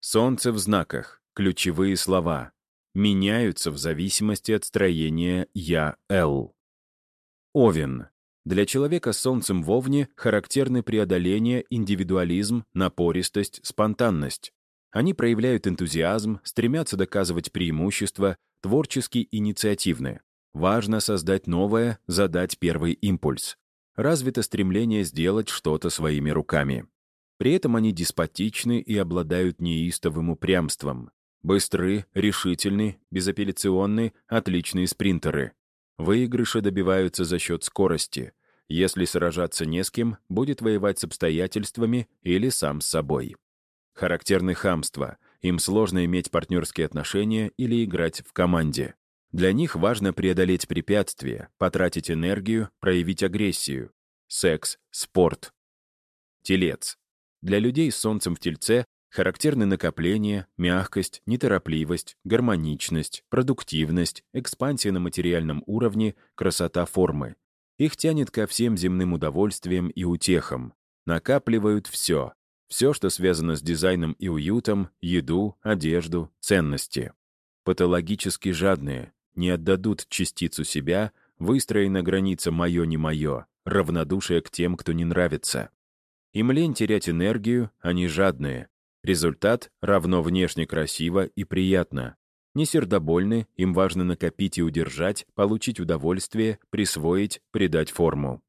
Солнце в знаках, ключевые слова. Меняются в зависимости от строения «я-л». Овен. Для человека с солнцем в Овне характерны преодоление, индивидуализм, напористость, спонтанность. Они проявляют энтузиазм, стремятся доказывать преимущества, творчески инициативны. Важно создать новое, задать первый импульс. Развито стремление сделать что-то своими руками. При этом они деспотичны и обладают неистовым упрямством. Быстры, решительны, безапелляционны, отличные спринтеры. Выигрыши добиваются за счет скорости. Если сражаться не с кем, будет воевать с обстоятельствами или сам с собой. Характерны хамство. Им сложно иметь партнерские отношения или играть в команде. Для них важно преодолеть препятствия, потратить энергию, проявить агрессию. Секс, спорт. Телец. Для людей с солнцем в тельце характерны накопление, мягкость, неторопливость, гармоничность, продуктивность, экспансия на материальном уровне, красота формы. Их тянет ко всем земным удовольствиям и утехам. Накапливают все. Все, что связано с дизайном и уютом, еду, одежду, ценности. Патологически жадные, не отдадут частицу себя, выстроена граница «моё, не моё», равнодушие к тем, кто не нравится. Им лень терять энергию, они жадные. Результат равно внешне красиво и приятно. Не сердобольны, им важно накопить и удержать, получить удовольствие, присвоить, придать форму.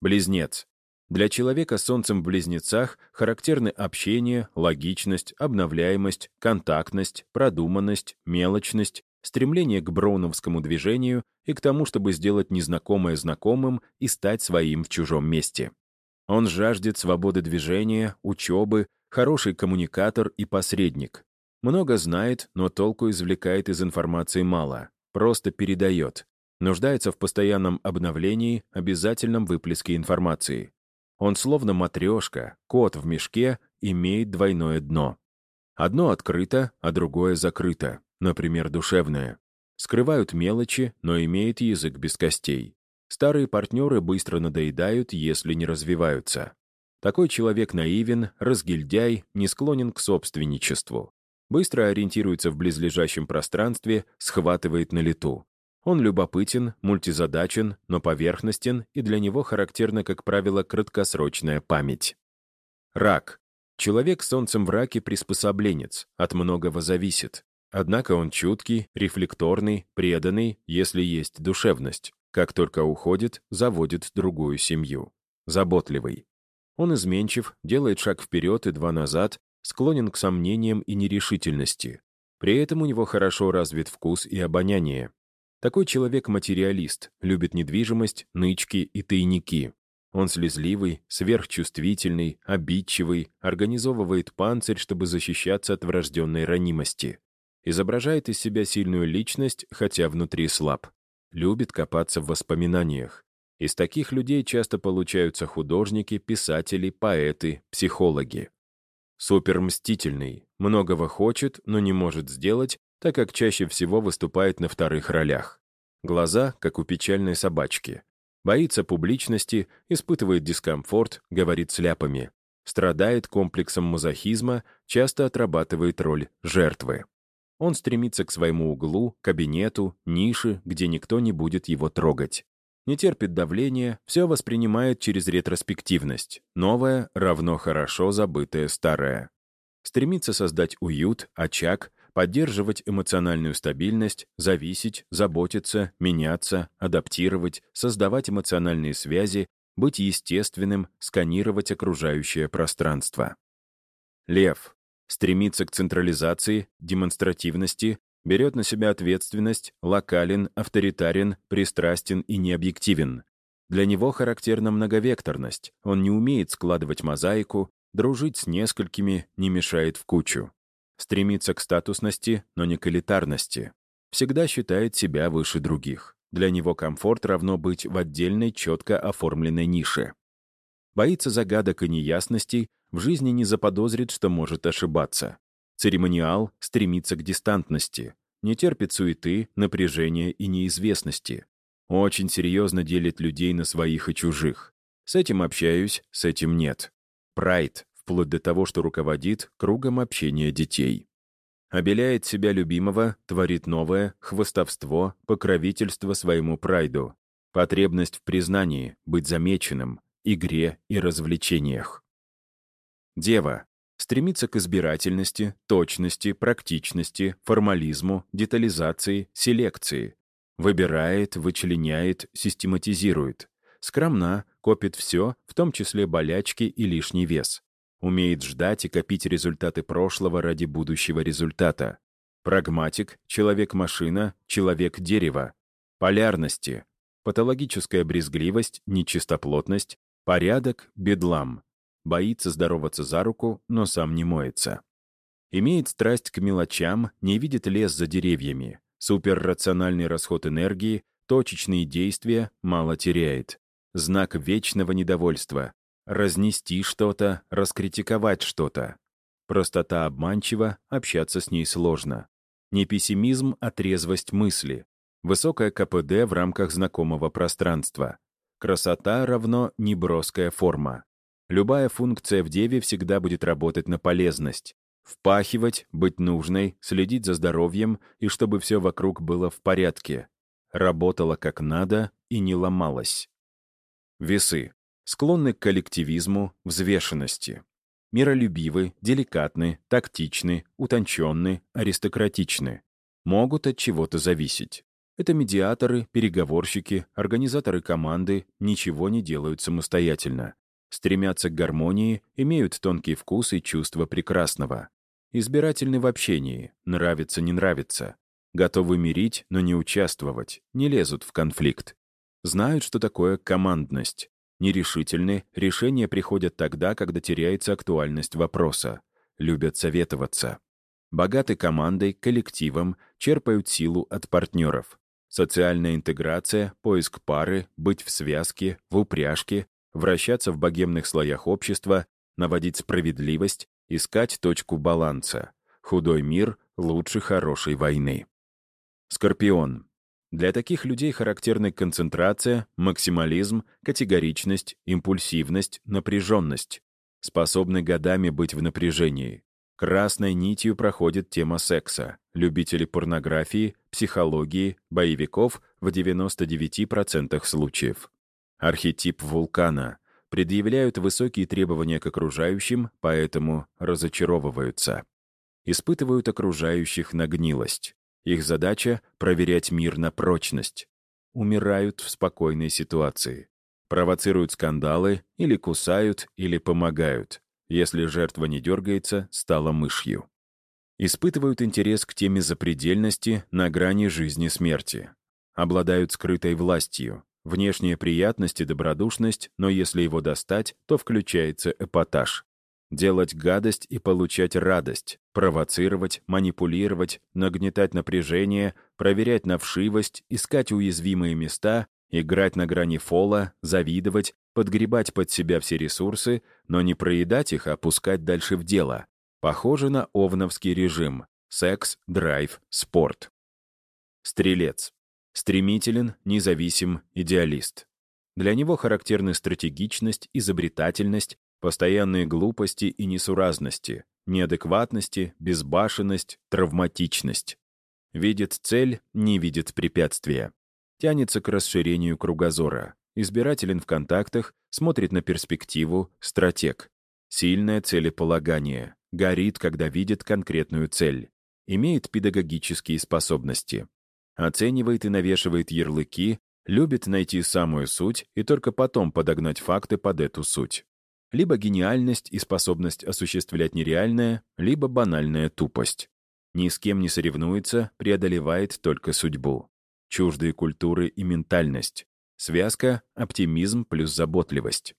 Близнец. Для человека с солнцем в близнецах характерны общение, логичность, обновляемость, контактность, продуманность, мелочность, стремление к броуновскому движению и к тому, чтобы сделать незнакомое знакомым и стать своим в чужом месте. Он жаждет свободы движения, учебы, хороший коммуникатор и посредник. Много знает, но толку извлекает из информации мало, просто передает. Нуждается в постоянном обновлении, обязательном выплеске информации. Он словно матрешка, кот в мешке, имеет двойное дно. Одно открыто, а другое закрыто, например, душевное. Скрывают мелочи, но имеет язык без костей. Старые партнеры быстро надоедают, если не развиваются. Такой человек наивен, разгильдяй, не склонен к собственничеству. Быстро ориентируется в близлежащем пространстве, схватывает на лету. Он любопытен, мультизадачен, но поверхностен, и для него характерна, как правило, краткосрочная память. Рак. Человек с солнцем в раке приспособленец, от многого зависит. Однако он чуткий, рефлекторный, преданный, если есть душевность. Как только уходит, заводит другую семью. Заботливый. Он изменчив, делает шаг вперед и два назад, склонен к сомнениям и нерешительности. При этом у него хорошо развит вкус и обоняние. Такой человек материалист, любит недвижимость, нычки и тайники. Он слезливый, сверхчувствительный, обидчивый, организовывает панцирь, чтобы защищаться от врожденной ранимости. Изображает из себя сильную личность, хотя внутри слаб любит копаться в воспоминаниях. Из таких людей часто получаются художники, писатели, поэты, психологи. Супермстительный, многого хочет, но не может сделать, так как чаще всего выступает на вторых ролях. Глаза, как у печальной собачки. Боится публичности, испытывает дискомфорт, говорит сляпами. Страдает комплексом мазохизма, часто отрабатывает роль жертвы. Он стремится к своему углу, кабинету, нише, где никто не будет его трогать. Не терпит давления, все воспринимает через ретроспективность. Новое равно хорошо забытое старое. Стремится создать уют, очаг, поддерживать эмоциональную стабильность, зависеть, заботиться, меняться, адаптировать, создавать эмоциональные связи, быть естественным, сканировать окружающее пространство. Лев стремится к централизации, демонстративности, берет на себя ответственность, локален, авторитарен, пристрастен и необъективен. Для него характерна многовекторность, он не умеет складывать мозаику, дружить с несколькими не мешает в кучу. Стремится к статусности, но не к элитарности. Всегда считает себя выше других. Для него комфорт равно быть в отдельной, четко оформленной нише. Боится загадок и неясностей, в жизни не заподозрит, что может ошибаться. Церемониал стремится к дистантности, не терпит суеты, напряжения и неизвестности. Очень серьезно делит людей на своих и чужих. С этим общаюсь, с этим нет. Прайд вплоть до того, что руководит кругом общения детей. Обеляет себя любимого, творит новое, хвостовство, покровительство своему прайду, потребность в признании, быть замеченным, игре и развлечениях. Дева стремится к избирательности, точности, практичности, формализму, детализации, селекции. Выбирает, вычленяет, систематизирует. Скромна, копит все, в том числе болячки и лишний вес. Умеет ждать и копить результаты прошлого ради будущего результата. Прагматик, человек-машина, человек-дерево. Полярности. Патологическая брезгливость, нечистоплотность, порядок, бедлам. Боится здороваться за руку, но сам не моется. Имеет страсть к мелочам, не видит лес за деревьями. Суперрациональный расход энергии, точечные действия мало теряет. Знак вечного недовольства разнести что-то, раскритиковать что-то. Простота обманчива, общаться с ней сложно. Не пессимизм, а трезвость мысли. Высокая КПД в рамках знакомого пространства. Красота равно неброская форма. Любая функция в деве всегда будет работать на полезность. Впахивать, быть нужной, следить за здоровьем и чтобы все вокруг было в порядке. Работала как надо и не ломалась. Весы склонны к коллективизму, взвешенности. Миролюбивы, деликатны, тактичны, утонченны, аристократичны. Могут от чего-то зависеть. Это медиаторы, переговорщики, организаторы команды, ничего не делают самостоятельно. Стремятся к гармонии, имеют тонкий вкус и чувство прекрасного. Избирательны в общении, нравится, не нравится. Готовы мирить, но не участвовать, не лезут в конфликт. Знают, что такое командность, Нерешительны, решения приходят тогда, когда теряется актуальность вопроса. Любят советоваться. Богаты командой, коллективом, черпают силу от партнеров. Социальная интеграция, поиск пары, быть в связке, в упряжке, вращаться в богемных слоях общества, наводить справедливость, искать точку баланса. Худой мир лучше хорошей войны. Скорпион. Для таких людей характерны концентрация, максимализм, категоричность, импульсивность, напряженность. Способны годами быть в напряжении. Красной нитью проходит тема секса. Любители порнографии, психологии, боевиков в 99% случаев. Архетип вулкана. Предъявляют высокие требования к окружающим, поэтому разочаровываются. Испытывают окружающих на гнилость. Их задача — проверять мир на прочность. Умирают в спокойной ситуации. Провоцируют скандалы, или кусают, или помогают. Если жертва не дергается, стала мышью. Испытывают интерес к теме запредельности на грани жизни-смерти. Обладают скрытой властью. Внешняя приятность и добродушность, но если его достать, то включается эпатаж делать гадость и получать радость, провоцировать, манипулировать, нагнетать напряжение, проверять на вшивость, искать уязвимые места, играть на грани фола, завидовать, подгребать под себя все ресурсы, но не проедать их, а пускать дальше в дело. Похоже на овновский режим. Секс, драйв, спорт. Стрелец. Стремителен, независим, идеалист. Для него характерны стратегичность, изобретательность, Постоянные глупости и несуразности, неадекватности, безбашенность, травматичность. Видит цель, не видит препятствия. Тянется к расширению кругозора. Избирателен в контактах, смотрит на перспективу, стратег. Сильное целеполагание. Горит, когда видит конкретную цель. Имеет педагогические способности. Оценивает и навешивает ярлыки, любит найти самую суть и только потом подогнать факты под эту суть либо гениальность и способность осуществлять нереальное, либо банальная тупость. Ни с кем не соревнуется, преодолевает только судьбу. Чуждые культуры и ментальность. Связка — оптимизм плюс заботливость.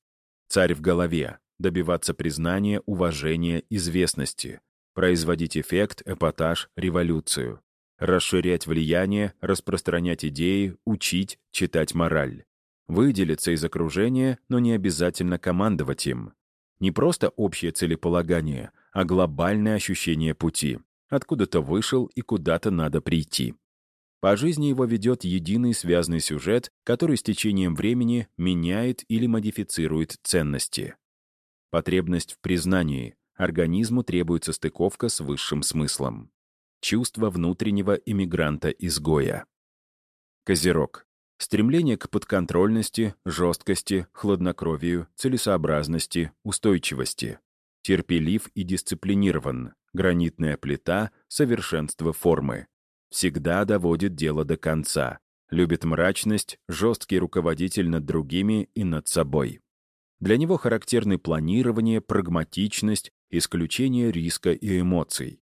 Царь в голове. Добиваться признания, уважения, известности. Производить эффект, эпатаж, революцию. Расширять влияние, распространять идеи, учить, читать мораль. Выделиться из окружения, но не обязательно командовать им. Не просто общее целеполагание, а глобальное ощущение пути. Откуда-то вышел и куда-то надо прийти. По жизни его ведет единый связанный сюжет, который с течением времени меняет или модифицирует ценности. потребность в признании, организму требуется стыковка с высшим смыслом. Чувство внутреннего иммигранта-изгоя. Козерог. Стремление к подконтрольности, жесткости, хладнокровию, целесообразности, устойчивости. Терпелив и дисциплинирован. Гранитная плита, совершенство формы. Всегда доводит дело до конца. Любит мрачность, жесткий руководитель над другими и над собой. Для него характерны планирование, прагматичность, исключение риска и эмоций.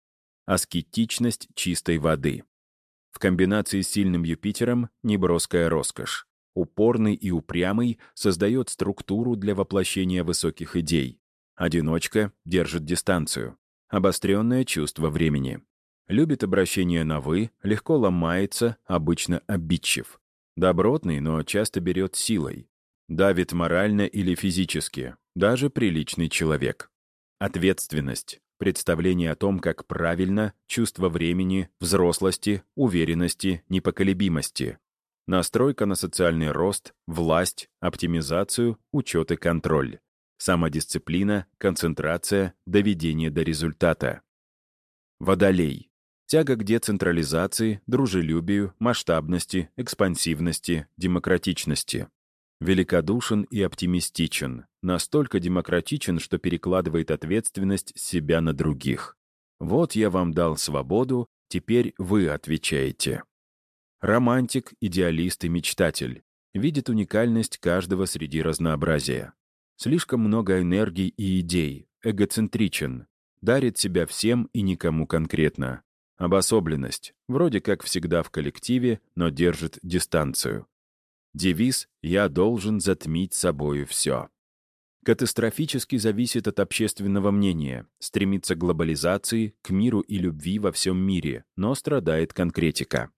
Аскетичность чистой воды. В комбинации с сильным Юпитером — неброская роскошь. Упорный и упрямый создает структуру для воплощения высоких идей. Одиночка держит дистанцию. Обостренное чувство времени. Любит обращение на «вы», легко ломается, обычно обидчив. Добротный, но часто берет силой. Давит морально или физически, даже приличный человек. Ответственность. Представление о том, как правильно, чувство времени, взрослости, уверенности, непоколебимости. Настройка на социальный рост, власть, оптимизацию, учет и контроль. Самодисциплина, концентрация, доведение до результата. Водолей. Тяга к децентрализации, дружелюбию, масштабности, экспансивности, демократичности. Великодушен и оптимистичен, настолько демократичен, что перекладывает ответственность себя на других. Вот я вам дал свободу, теперь вы отвечаете. Романтик, идеалист и мечтатель. Видит уникальность каждого среди разнообразия. Слишком много энергий и идей, эгоцентричен. Дарит себя всем и никому конкретно. Обособленность, вроде как всегда в коллективе, но держит дистанцию. Девиз «Я должен затмить собою все». Катастрофически зависит от общественного мнения, стремится к глобализации, к миру и любви во всем мире, но страдает конкретика.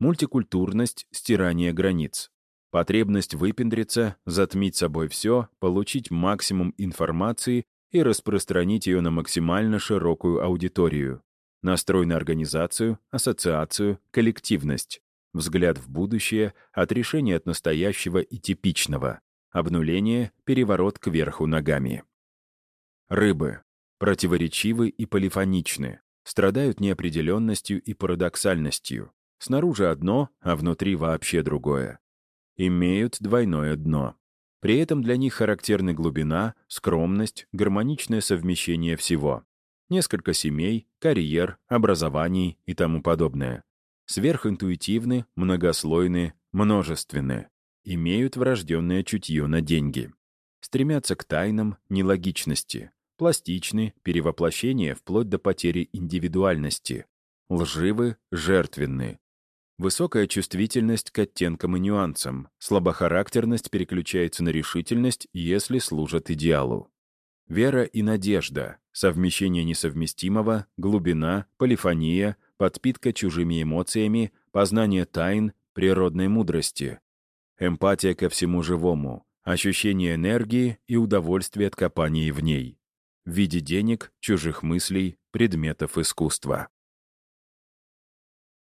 Мультикультурность, стирание границ. Потребность выпендриться, затмить собой все, получить максимум информации и распространить ее на максимально широкую аудиторию. Настрой на организацию, ассоциацию, коллективность взгляд в будущее, отрешение от настоящего и типичного, обнуление, переворот кверху ногами. Рыбы. Противоречивы и полифоничны, страдают неопределенностью и парадоксальностью. Снаружи одно, а внутри вообще другое. Имеют двойное дно. При этом для них характерны глубина, скромность, гармоничное совмещение всего. Несколько семей, карьер, образований и тому подобное сверхинтуитивны, многослойны, множественны, имеют врожденное чутье на деньги, стремятся к тайнам, нелогичности, пластичны, перевоплощение вплоть до потери индивидуальности, лживы, жертвенны, Высокая чувствительность к оттенкам и нюансам, слабохарактерность переключается на решительность, если служат идеалу. Вера и надежда, совмещение несовместимого, глубина, полифония, подпитка чужими эмоциями, познание тайн, природной мудрости, эмпатия ко всему живому, ощущение энергии и удовольствие от копания в ней, в виде денег, чужих мыслей, предметов искусства.